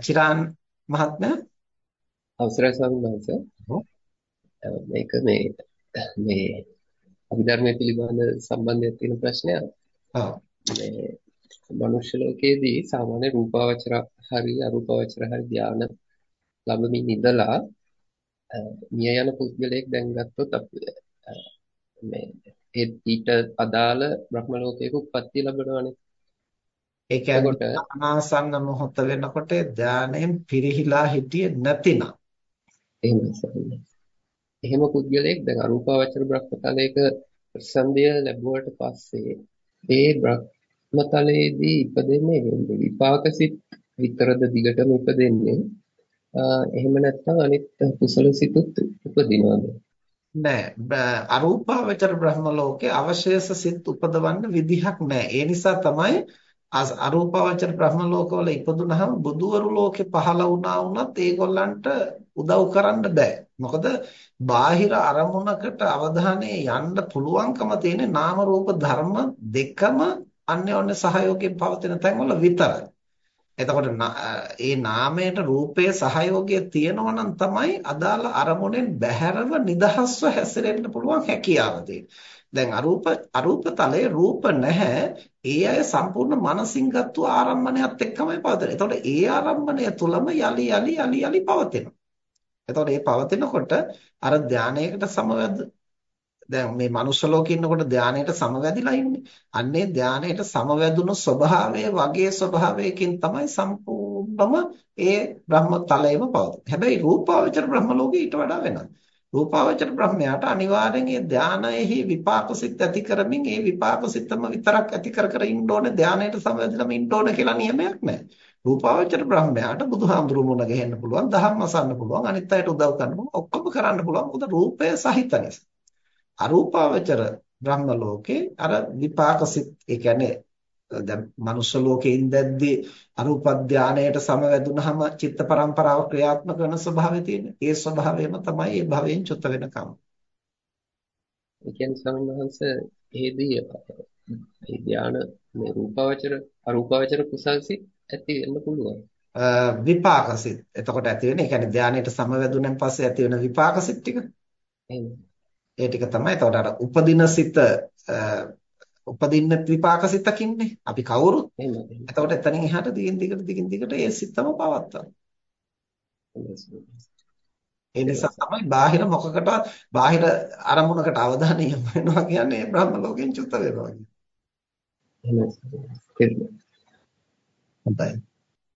චිරාන් මහත්මයා අවසරයි ස්වාමීන් වහන්සේ. මේක මේ මේ අභිධර්මයේ පිළිබඳ සම්බන්ධයක් තියෙන ප්‍රශ්නයක්. ඔව්. මේ මනුෂ්‍ය ලෝකයේදී සාමාන්‍ය රූපාවචර හරි අරූපාවචර හරි ධාන ලැබමින් ඉඳලා මිය යන පුද්ගලයෙක් දැන් ගත්තොත් අපි මේ ඊට අදාළ බ්‍රහ්ම ලෝකයක උප්පත්ති ලැබනවානේ. ඒ කියන්නේ අනාසන්න මොහොත වෙනකොට ධානයෙන් පිරිහිලා හිටියේ නැතිනම්. එහෙමයි එහෙම පුද්ගලයෙක් දැන් අරූපාවචර බ්‍රහ්මතලයක ප්‍රසන්දිය ලැබුවට පස්සේ ඒ බ්‍රහ්මතලයේදී ඉපදෙන්නේ විපාක සිත් විතරද දිගටම ඉපදෙන්නේ? එහෙම නැත්නම් අනිත් කුසල සිතුත් උපදිනවද? නෑ. අරූපාවචර බ්‍රහ්ම ලෝකේ අවශේෂ සිත් උපදවන්න විදිහක් නෑ. ඒ නිසා තමයි අරූපාවචර බ්‍රහ්ම ලෝකවල ඉපදුනහම බුදුවරු ලෝකේ පහළ වුණා වුණත් ඒගොල්ලන්ට උදව් කරන්න බෑ. මොකද බාහිර අරමුණකට අවධානය යන්න පුළුවන්කම තියෙන නාම රූප ධර්ම දෙකම අන්‍යෝන්‍ය සහයෝගයෙන් පවතින තැන්වල විතරයි. එතකොට ඒ නාමයට රූපයේ සහයෝගය තියෙනවා නම් තමයි අදාළ අරමුණෙන් බැහැරව නිදහස්ව හැසිරෙන්න පුළුවන් හැකියාව දැන් අරූප අරූප තලයේ රූප නැහැ. ඒ අය සම්පූර්ණ මනසින් ගත්තු ආරම්මණයත් එක්කමයි පවතින. එතකොට ඒ ආරම්මණය තුලම යලි යලි යලි යලි පවතිනවා. එතකොට මේ පවතිනකොට අර ධානයකට සමවැද දැන් මේ මනුෂ්‍ය ලෝකේ ඉන්නකොට ධානයට සමවැදිලා ඉන්නේ. අන්නේ ධානයට සමවැදුණු ස්වභාවය වගේ ස්වභාවයකින් තමයි සම්පූර්ණම ඒ බ්‍රහ්ම තලයේම පවතින්නේ. හැබැයි රූපාවචර බ්‍රහ්ම ලෝකේ ඊට වඩා වෙනස්. රූපාවචර බ්‍රහ්මයාට අනිවාර්යෙන් ඒ ධානයෙහි විපාකසිත ඇති කරමින් ඒ විපාකසිතම විතරක් ඇති කර කර ඉන්න ඕනේ ධානයට සමවැදිලාම ඉන්න ඕනේ කියලා නියමයක් නැහැ. රූපාවචර බ්‍රහ්මයාට බුදුහාමුදුරු මුණ ගැහෙන්න පුළුවන්, දහම් අසන්න පුළුවන්, අනිත් අයට උදව් කරන්න පුළුවන්, ඔක්කොම කරන්න පුළුවන්. මොකද රූපය සහිත නිසා. අරූපාවචර බ්‍රහ්ම ලෝකේ අර විපාකසිත ඒ කියන්නේ දැන් මනුෂ්‍ය ලෝකේ ඉඳද්දී අරූප ධානයට සමවැදුනහම චිත්ත පරම්පරාව ක්‍රියාත්මක වෙන ස්වභාවය තියෙන. ඒ ස්වභාවයම තමයි ඒ භවයෙන් චුත වෙනකම්. ඒ කියන්නේ වහන්සේ එහෙදී මේ ධාන මේ රූපාවචර අරූපාවචර කුසල්සිත ඇති වෙන්න පුළුවන්. විපාකසිත. එතකොට ඇති වෙන්නේ, ඒ කියන්නේ ධානයට සමවැදුනන් පස්සේ ඇති වෙන විපාකසිත ටික. ඒ ටික තමයි. එතකොට අර උපදින සිත උපදින්න විපාක සිතකින්නේ අපි කවුරුත් එතකොට එතනින් එහාට දිගින් දිගට දිගින් දිගට ඒ සිතම පවත්වනවා ඒ නිසා තමයි බාහිර මොකකටවත් බාහිර අරමුණකට අවධානය යොමු වෙනවා කියන්නේ බ්‍රහ්ම ලෝකෙන් චුත වෙනවා කියන්නේ. හොඳයි.